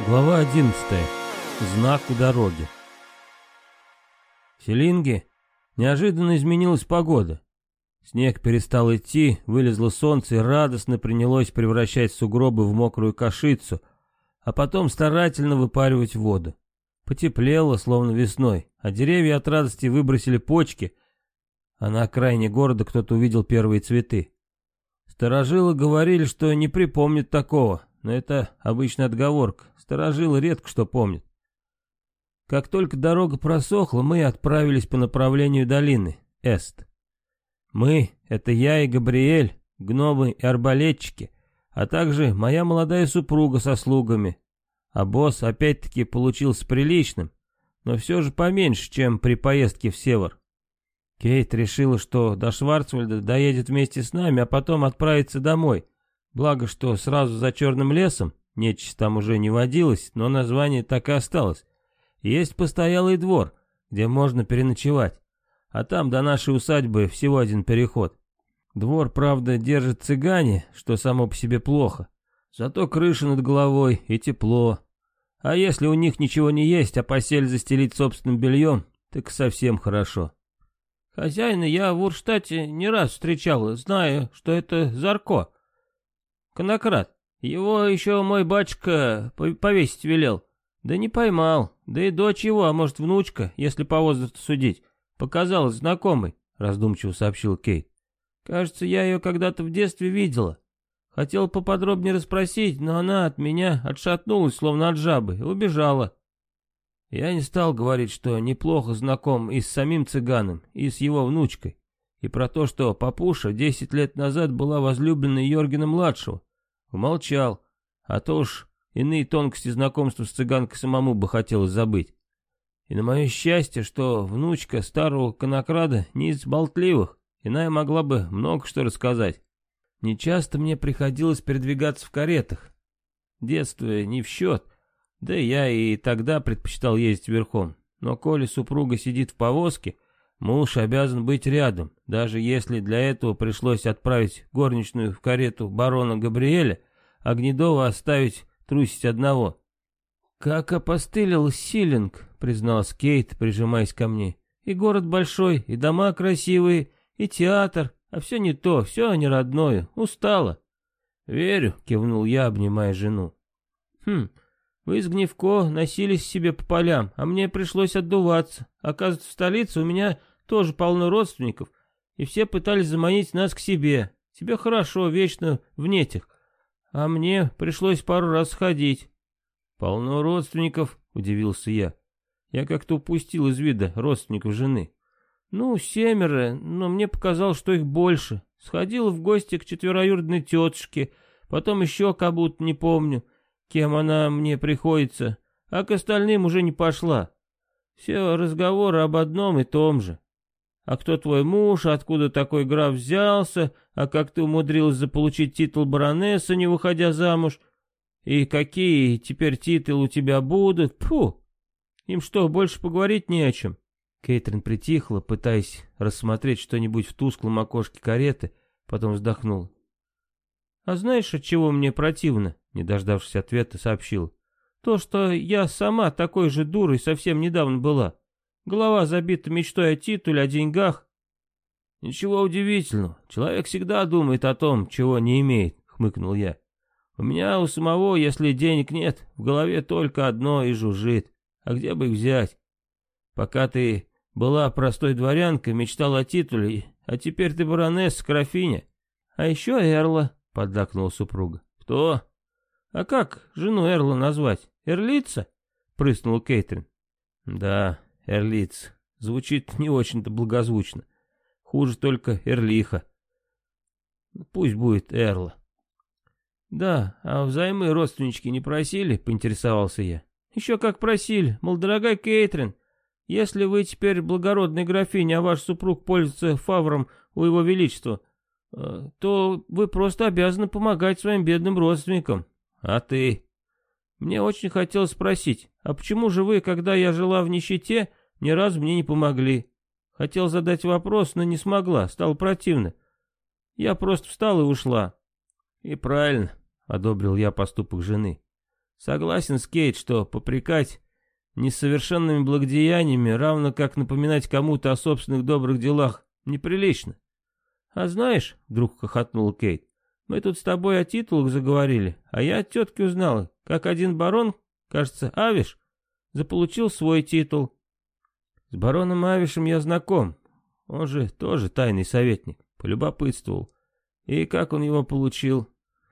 Глава 11. Знак у дороги. В Селинге неожиданно изменилась погода. Снег перестал идти, вылезло солнце и радостно принялось превращать сугробы в мокрую кашицу, а потом старательно выпаривать воду. Потеплело, словно весной, а деревья от радости выбросили почки, а на окраине города кто-то увидел первые цветы. Старожилы говорили, что не припомнят такого, но это обычная отговорка. Старожилы редко что помнят. Как только дорога просохла, мы отправились по направлению долины, Эст. Мы — это я и Габриэль, гномы и арбалетчики, а также моя молодая супруга со слугами. А босс опять-таки получился приличным, но все же поменьше, чем при поездке в Север. Кейт решила, что до Шварцвальда доедет вместе с нами, а потом отправится домой. Благо, что сразу за черным лесом, нечисть там уже не водилось, но название так и осталось. Есть постоялый двор, где можно переночевать. А там до нашей усадьбы всего один переход. Двор, правда, держит цыгане, что само по себе плохо. Зато крыша над головой и тепло. А если у них ничего не есть, а посель застелить собственным бельем, так совсем хорошо. Хозяина я в Урштате не раз встречал, зная, что это Зарко. Конократ. Его еще мой батюшка повесить велел. Да не поймал. Да и дочь его, а может внучка, если по возрасту судить, показалась знакомой, раздумчиво сообщил Кейт. Кажется, я ее когда-то в детстве видела. Хотел поподробнее расспросить, но она от меня отшатнулась, словно от жабы, и убежала. Я не стал говорить, что неплохо знаком и с самим цыганом, и с его внучкой, и про то, что папуша десять лет назад была возлюбленной Йоргена-младшего. Умолчал, а то уж иные тонкости знакомства с цыганкой самому бы хотелось забыть. И на мое счастье, что внучка старого конокрада не из болтливых, иная могла бы много что рассказать. Нечасто мне приходилось передвигаться в каретах. Детство не в счет, да я и тогда предпочитал ездить верхом. Но коли супруга сидит в повозке, муж обязан быть рядом, даже если для этого пришлось отправить горничную в карету барона Габриэля, а Гнедова оставить трусить одного. «Как опостылил Силинг», — призналась Кейт, прижимаясь ко мне. «И город большой, и дома красивые, и театр, а все не то, все не родное, устала». «Верю», — кивнул я, обнимая жену. «Хм, вы из Гневко носились себе по полям, а мне пришлось отдуваться. Оказывается, в столице у меня тоже полно родственников, и все пытались заманить нас к себе. Тебе хорошо, вечно в нетях. А мне пришлось пару раз сходить. Полно родственников, удивился я. Я как-то упустил из вида родственников жены. Ну, семеро, но мне показалось, что их больше. Сходила в гости к четвероюродной тетушке, потом еще будто не помню кем она мне приходится, а к остальным уже не пошла. Все разговоры об одном и том же. А кто твой муж, откуда такой граф взялся, а как ты умудрилась заполучить титул баронессы, не выходя замуж, и какие теперь титулы у тебя будут, фу! Им что, больше поговорить не о чем? Кейтрин притихла, пытаясь рассмотреть что-нибудь в тусклом окошке кареты, потом вздохнула. «А знаешь, от чего мне противно?» Не дождавшись ответа, сообщил. «То, что я сама такой же дурой совсем недавно была. Голова забита мечтой о титуле, о деньгах». «Ничего удивительного. Человек всегда думает о том, чего не имеет», — хмыкнул я. «У меня у самого, если денег нет, в голове только одно и жужжит. А где бы их взять? Пока ты была простой дворянкой, мечтала о титуле, а теперь ты баронесса, графиня. А еще Эрла, — поддакнула супруга. «Кто?» «А как жену Эрла назвать? Эрлица?» — прыснул Кейтрин. «Да, Эрлиц. Звучит не очень-то благозвучно. Хуже только Эрлиха. Пусть будет Эрла». «Да, а взаймы родственнички не просили?» — поинтересовался я. «Еще как просили. Мол, дорогая Кейтрин, если вы теперь благородная графиня, а ваш супруг пользуется фавром у его величества, то вы просто обязаны помогать своим бедным родственникам. А ты? Мне очень хотелось спросить, а почему же вы, когда я жила в нищете, ни разу мне не помогли? Хотел задать вопрос, но не смогла, стало противно. Я просто встала и ушла. И правильно, одобрил я поступок жены. Согласен с Кейт, что попрекать несовершенными благодеяниями, равно как напоминать кому-то о собственных добрых делах, неприлично. А знаешь, вдруг хохотнул Кейт, мы тут с тобой о титулах заговорили, а я от тетки узнала, как один барон, кажется, Авиш, заполучил свой титул. С бароном Авишем я знаком, он же тоже тайный советник, полюбопытствовал. И как он его получил?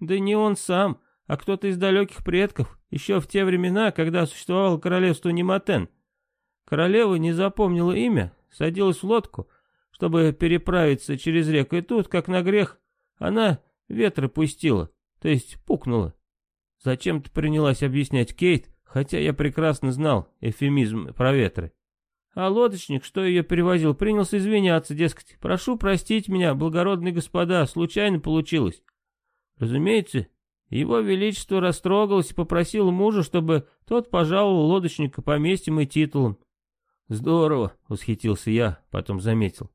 Да не он сам, а кто-то из далеких предков, еще в те времена, когда существовало королевство Нематен. Королева не запомнила имя, садилась в лодку, чтобы переправиться через реку, и тут, как на грех, она ветры пустила, то есть пукнула. Зачем-то принялась объяснять Кейт, хотя я прекрасно знал эфемизм про ветры. А лодочник, что ее перевозил, принялся извиняться, дескать, прошу простить меня, благородные господа, случайно получилось. Разумеется, его Величество растрогалось и попросил мужа, чтобы тот пожаловал лодочника поместьем и титулом. «Здорово», — восхитился я, потом заметил.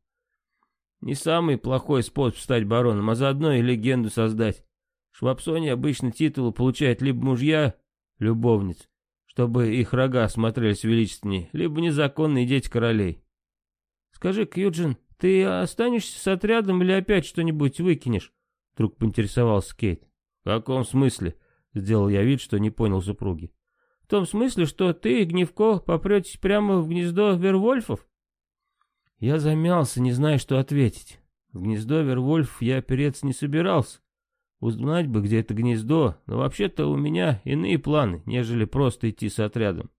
«Не самый плохой способ стать бароном, а заодно и легенду создать. Швабсоне обычно титулы получают либо мужья, любовниц, чтобы их рога смотрелись величественнее, либо незаконные дети королей. Скажи, Кьюджин, ты останешься с отрядом или опять что-нибудь выкинешь?» Вдруг поинтересовался Кейт. «В каком смысле?» — сделал я вид, что не понял супруги. «В том смысле, что ты и Гневко попретесь прямо в гнездо Вервольфов?» Я замялся, не зная, что ответить. В гнездо Вервольфов я опереться не собирался. Узнать бы, где это гнездо, но вообще-то у меня иные планы, нежели просто идти с отрядом.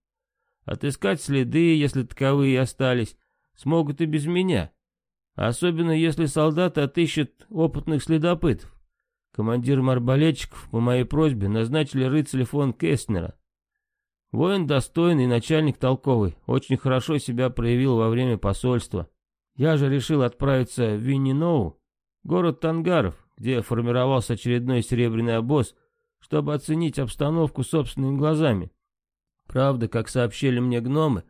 Отыскать следы, если таковые остались, смогут и без меня. Особенно если солдаты отыщут опытных следопытов. Командиром арбалетчиков по моей просьбе назначили рыцаря фон Кестнера. Воин достойный, начальник толковый, очень хорошо себя проявил во время посольства. Я же решил отправиться в Винниноу, город Тангаров, где формировался очередной серебряный обоз, чтобы оценить обстановку собственными глазами. Правда, как сообщили мне гномы,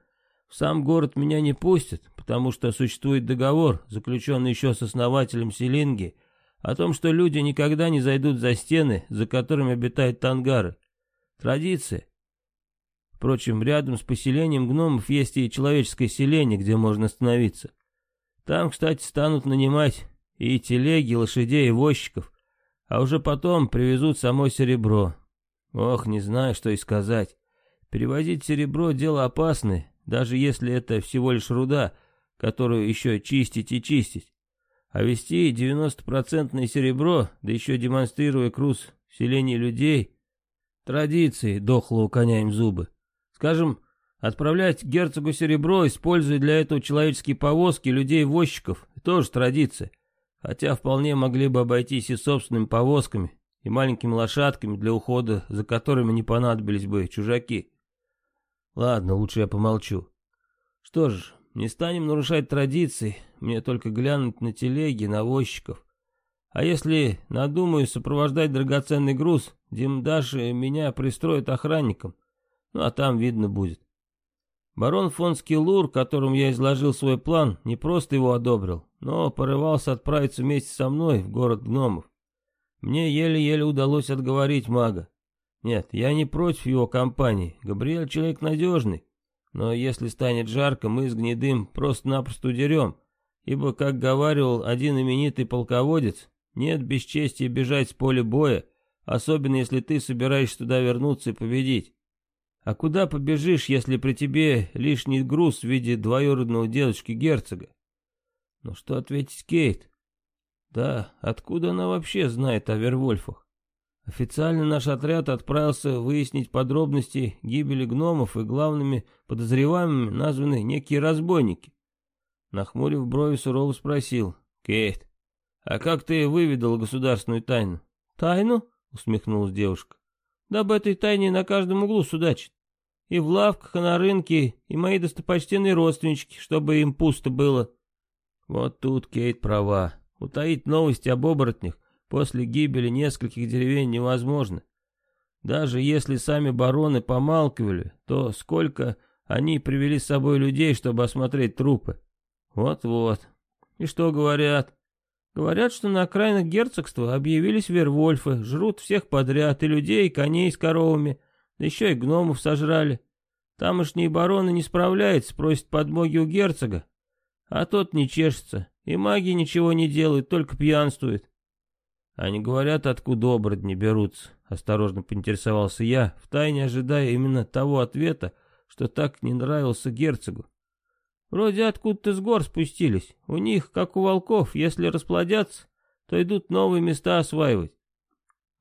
в сам город меня не пустят, потому что существует договор, заключенный еще с основателем Селинги, о том, что люди никогда не зайдут за стены, за которыми обитают тангары. Традиция. Впрочем, рядом с поселением гномов есть и человеческое селение, где можно остановиться. Там, кстати, станут нанимать и телеги, и лошадей, и возчиков, а уже потом привезут само серебро. Ох, не знаю, что и сказать. Перевозить серебро — дело опасное, даже если это всего лишь руда, которую еще чистить и чистить. А вести 90-процентное серебро, да еще демонстрируя круз в людей, традиции дохло у коня им зубы. Скажем, отправлять герцогу серебро, используя для этого человеческие повозки людей-возчиков, тоже традиция. Хотя вполне могли бы обойтись и собственными повозками, и маленькими лошадками для ухода, за которыми не понадобились бы чужаки. Ладно, лучше я помолчу. Что ж, не станем нарушать традиции, мне только глянуть на телеги, на возчиков. А если надумаю сопровождать драгоценный груз, Димдаши меня пристроят охранником. Ну а там видно будет. Барон фон Скиллур, которому я изложил свой план, не просто его одобрил, но порывался отправиться вместе со мной в город гномов. Мне еле-еле удалось отговорить мага. Нет, я не против его компании, Габриэль человек надежный. Но если станет жарко, мы с Гнедым просто-напросто удерем, ибо, как говаривал один именитый полководец, нет бесчестия бежать с поля боя, особенно если ты собираешься туда вернуться и победить. А куда побежишь, если при тебе лишний груз в виде двоюродного дедушки-герцога? Ну что ответить Кейт? Да, откуда она вообще знает о Вервольфах? Официально наш отряд отправился выяснить подробности гибели гномов и главными подозреваемыми названы некие разбойники. Нахмурив брови, сурово спросил. «Кейт, а как ты выведала государственную тайну?» «Тайну?» — усмехнулась девушка. «Да об этой тайне на каждом углу судачат. И в лавках, и на рынке, и мои достопочтенные родственнички, чтобы им пусто было». Вот тут Кейт права. Утаить новости об оборотнях после гибели нескольких деревень невозможно. Даже если сами бароны помалкивали, то сколько они привели с собой людей, чтобы осмотреть трупы. Вот-вот. И что говорят? Говорят, что на окраинах герцогства объявились вервольфы, жрут всех подряд, и людей, и коней с коровами. да еще и гномов сожрали. Тамошние бароны не справляются, просят подмоги у герцога. А тот не чешется, и маги ничего не делают, только пьянствуют. Они говорят, откуда оборотни берутся, осторожно поинтересовался я, втайне ожидая именно того ответа, что так не нравился герцогу. Вроде откуда-то с гор спустились. У них, как у волков, если расплодятся, то идут новые места осваивать.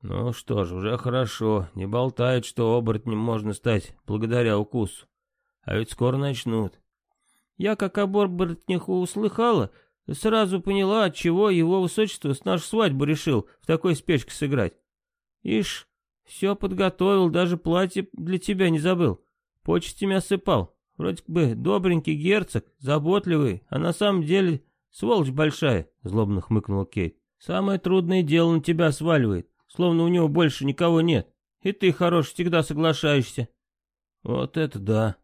Ну что ж, уже хорошо. Не болтают, что оборотнем можно стать благодаря укусу. А ведь скоро начнут. Я, как об оборотнях услыхала, сразу поняла, от чего его высочество с нашу свадьбу решил в такой спешке сыграть. Ишь, все подготовил, даже платье для тебя не забыл. Почестями осыпал. Вроде бы добренький герцог, заботливый, а на самом деле сволочь большая, злобно хмыкнул Кейт. Самое трудное дело на тебя сваливает словно у него больше никого нет. И ты, хорош, всегда соглашаешься. Вот это да.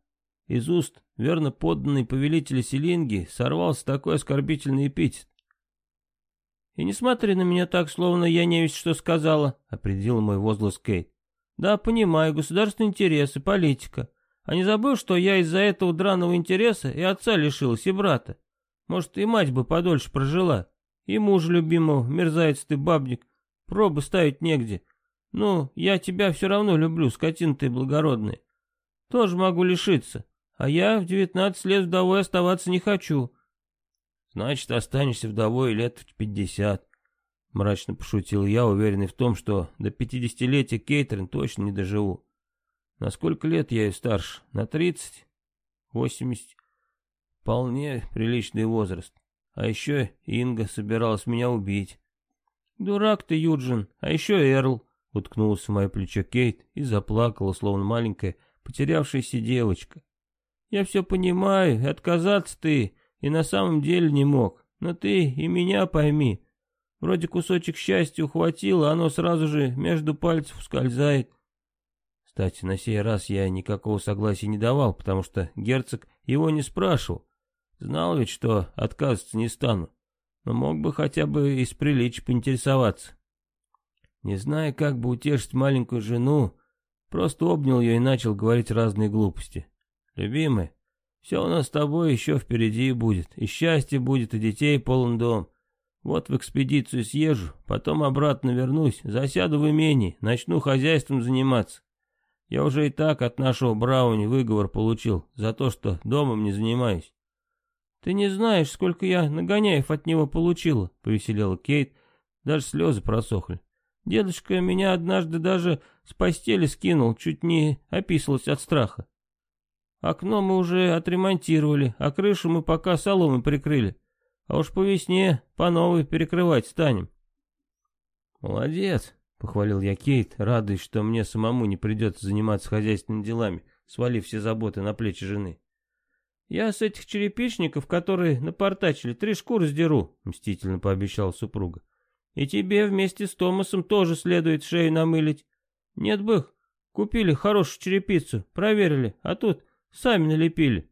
Из уст верно подданный повелителя Селинги сорвался такой оскорбительный эпитет. «И не смотри на меня так, словно я не весь что сказала», — определил мой возглас Кейт. «Да, понимаю, государственные интересы, политика. А не забыл, что я из-за этого драного интереса и отца лишилась, и брата. Может, и мать бы подольше прожила. И мужа любимого, мерзавец ты, бабник, Пробы ставить негде. Ну, я тебя все равно люблю, скотина ты благородная. Тоже могу лишиться. А я в девятнадцать лет вдовой оставаться не хочу. Значит, останешься вдовой лет в пятьдесят. Мрачно пошутил я, уверенный в том, что до пятидесятилетия Кейтерин точно не доживу. На сколько лет я и старше? На тридцать? Восемьдесят? Вполне приличный возраст. А еще Инга собиралась меня убить. «Дурак ты, Юджин, а еще Эрл», — уткнулась в мое плечо Кейт и заплакала, словно маленькая, потерявшаяся девочка. «Я все понимаю, отказаться ты и на самом деле не мог, но ты и меня пойми. Вроде кусочек счастья ухватил, а оно сразу же между пальцев ускользает». Кстати, на сей раз я никакого согласия не давал, потому что герцог его не спрашивал. Знал ведь, что отказываться не стану но мог бы хотя бы из приличия поинтересоваться. Не зная, как бы утешить маленькую жену, просто обнял ее и начал говорить разные глупости. «Любимая, все у нас с тобой еще впереди будет, и счастье будет, и детей полон дом. Вот в экспедицию съезжу, потом обратно вернусь, засяду в имении, начну хозяйством заниматься. Я уже и так от нашего Брауни выговор получил за то, что домом не занимаюсь. «Ты не знаешь, сколько я нагоняев от него получила», — повеселела Кейт, даже слезы просохли. «Дедушка меня однажды даже с постели скинул, чуть не описалась от страха. Окно мы уже отремонтировали, а крышу мы пока соломой прикрыли, а уж по весне по новой перекрывать станем». «Молодец», — похвалил я Кейт, радуясь, что мне самому не придется заниматься хозяйственными делами, свалив все заботы на плечи жены. «Я с этих черепичников, которые напортачили, три шкуры сдеру», — мстительно пообещал супруга. «И тебе вместе с Томасом тоже следует шею намылить. Нет бы их, купили хорошую черепицу, проверили, а тут сами налепили».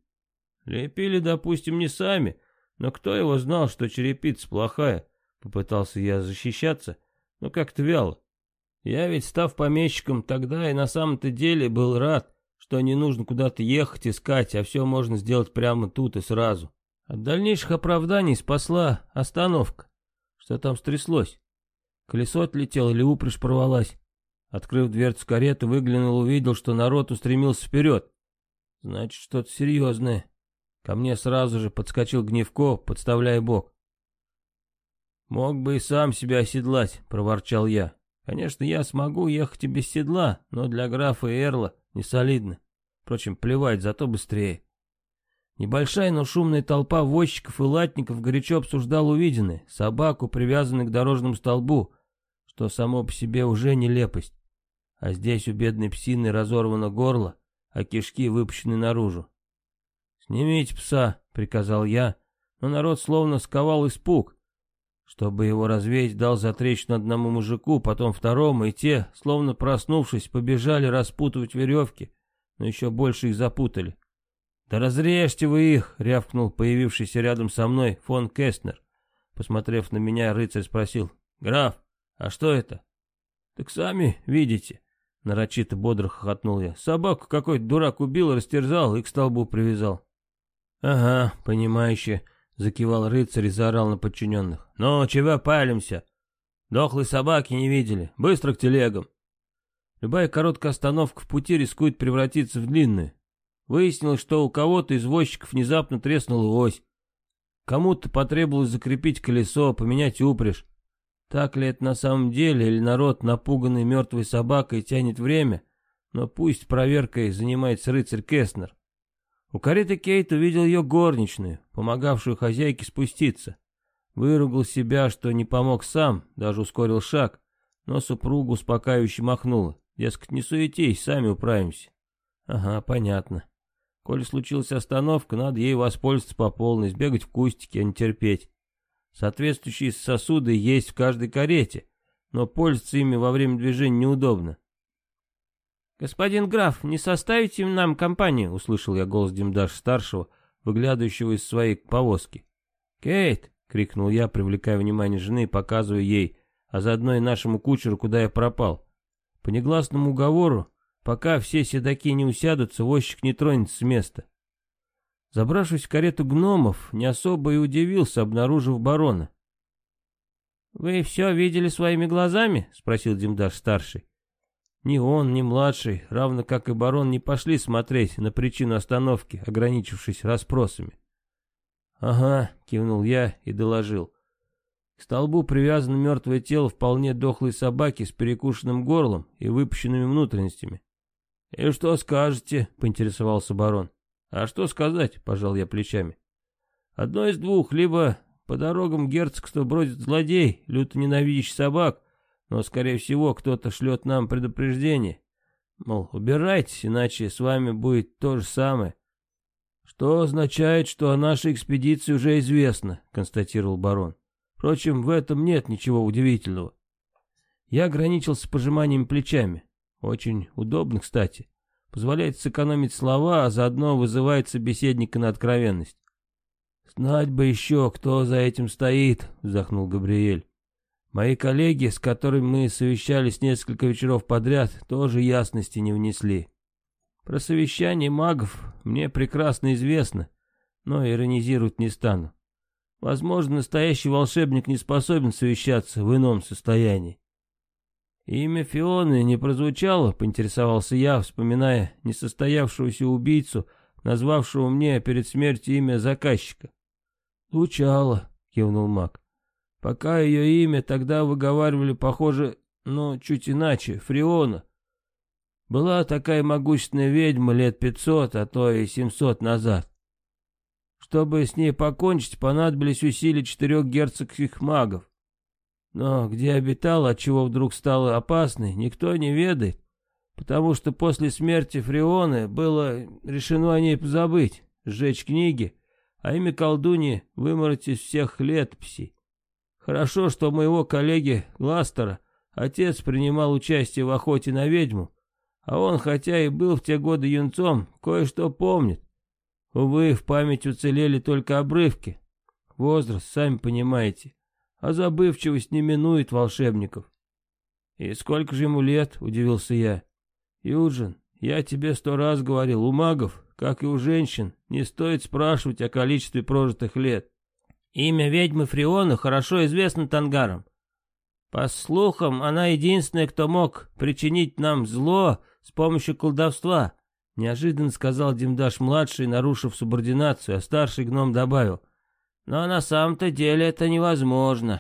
«Лепили, допустим, не сами, но кто его знал, что черепица плохая?» Попытался я защищаться, но как-то вяло. Я ведь, став помещиком, тогда и на самом-то деле был рад, что не нужно куда-то ехать, искать, а все можно сделать прямо тут и сразу. От дальнейших оправданий спасла остановка. Что там стряслось? Колесо отлетело или упряжь порвалась? Открыв дверцу кареты, выглянул, увидел, что народ устремился вперед. Значит, что-то серьезное. Ко мне сразу же подскочил Гневко, подставляя бок. «Мог бы и сам себя оседлать», — проворчал я. «Конечно, я смогу ехать и без седла, но для графа Эрла не солидно. Впрочем, плевать, зато быстрее. Небольшая, но шумная толпа возчиков и латников горячо обсуждала увиденное. Собаку, привязанную к дорожному столбу, что само по себе уже нелепость. А здесь у бедной псины разорвано горло, а кишки выпущены наружу. «Снимите пса», — приказал я, но народ словно сковал испуг. Чтобы его развеять, дал затрещину одному мужику, потом второму, и те, словно проснувшись, побежали распутывать веревки, но еще больше их запутали. «Да разрежьте вы их!» — рявкнул появившийся рядом со мной фон Кестнер. Посмотрев на меня, рыцарь спросил. «Граф, а что это?» «Так сами видите». Нарочито бодро хохотнул я. Собаку какой-то дурак убил, растерзал и к столбу привязал. Ага, понимающе, закивал рыцарь и заорал на подчиненных. Ну, чего палимся? Дохлой собаки не видели. Быстро к телегам. Любая короткая остановка в пути рискует превратиться в длинную. Выяснилось, что у кого-то из возчиков внезапно треснула ось. Кому-то потребовалось закрепить колесо, поменять упряжь. Так ли это на самом деле, или народ, напуганный мертвой собакой, тянет время? Но пусть проверкой занимается рыцарь Кеснер. У кареты Кейт увидел ее горничную, помогавшую хозяйке спуститься. Выругал себя, что не помог сам, даже ускорил шаг, но супругу успокаивающе махнула. Дескать, не суетись, сами управимся. Ага, понятно. Коли случилась остановка, надо ей воспользоваться по полной, сбегать в кустики, а не терпеть. Соответствующие сосуды есть в каждой карете, но пользоваться ими во время движения неудобно. «Господин граф, не составите нам компанию?» — услышал я голос Димдаш-старшего, выглядывающего из своей повозки. «Кейт!» — крикнул я, привлекая внимание жены показывая ей, а заодно и нашему кучеру, куда я пропал. По негласному уговору, пока все седаки не усядутся, возчик не тронется с места. Забравшись в карету гномов, не особо и удивился, обнаружив барона. «Вы все видели своими глазами?» — спросил Димдаш-старший. Ни он, ни младший, равно как и барон, не пошли смотреть на причину остановки, ограничившись расспросами. «Ага», — кивнул я и доложил. К столбу привязано мертвое тело вполне дохлой собаки с перекушенным горлом и выпущенными внутренностями. «И что скажете?» — поинтересовался барон. «А что сказать?» — пожал я плечами. «Одно из двух, либо по дорогам герцогства бродит злодей, люто ненавидящий собак, но, скорее всего, кто-то шлет нам предупреждение. Мол, убирайтесь, иначе с вами будет то же самое. Что означает, что о нашей экспедиции уже известно, констатировал барон. Впрочем, в этом нет ничего удивительного. Я ограничился пожиманием плечами. Очень удобно, кстати. Позволяет сэкономить слова, а заодно вызывает собеседника на откровенность. «Знать бы еще, кто за этим стоит», — вздохнул Габриэль. Мои коллеги, с которыми мы совещались несколько вечеров подряд, тоже ясности не внесли. Про совещание магов мне прекрасно известно, но иронизировать не стану. Возможно, настоящий волшебник не способен совещаться в ином состоянии. Имя Фионы не прозвучало, поинтересовался я, вспоминая несостоявшегося убийцу, назвавшего мне перед смертью имя заказчика. «Звучало», — кивнул маг. Пока ее имя тогда выговаривали, похоже, но чуть иначе, Фриона. Была такая могущественная ведьма лет пятьсот, а то и семьсот назад. Чтобы с ней покончить, понадобились усилия четырех герцогских магов. Но где обитала, отчего вдруг стала опасной, никто не ведает, потому что после смерти Фрионы было решено о ней позабыть, сжечь книги, а имя колдуньи вымороть из всех летописей. Хорошо, что моего коллеги Гластера отец принимал участие в охоте на ведьму, а он, хотя и был в те годы юнцом, кое-что помнит. Увы, в память уцелели только обрывки. Возраст, сами понимаете, а забывчивость не минует волшебников. «И сколько же ему лет?» — удивился я. «Юджин, я тебе сто раз говорил, у магов, как и у женщин, не стоит спрашивать о количестве прожитых лет. Имя ведьмы Фриона хорошо известно тангарам. По слухам, она единственная, кто мог причинить нам зло с помощью колдовства, неожиданно сказал Димдаш-младший, нарушив субординацию, а старший гном добавил. Но на самом-то деле это невозможно.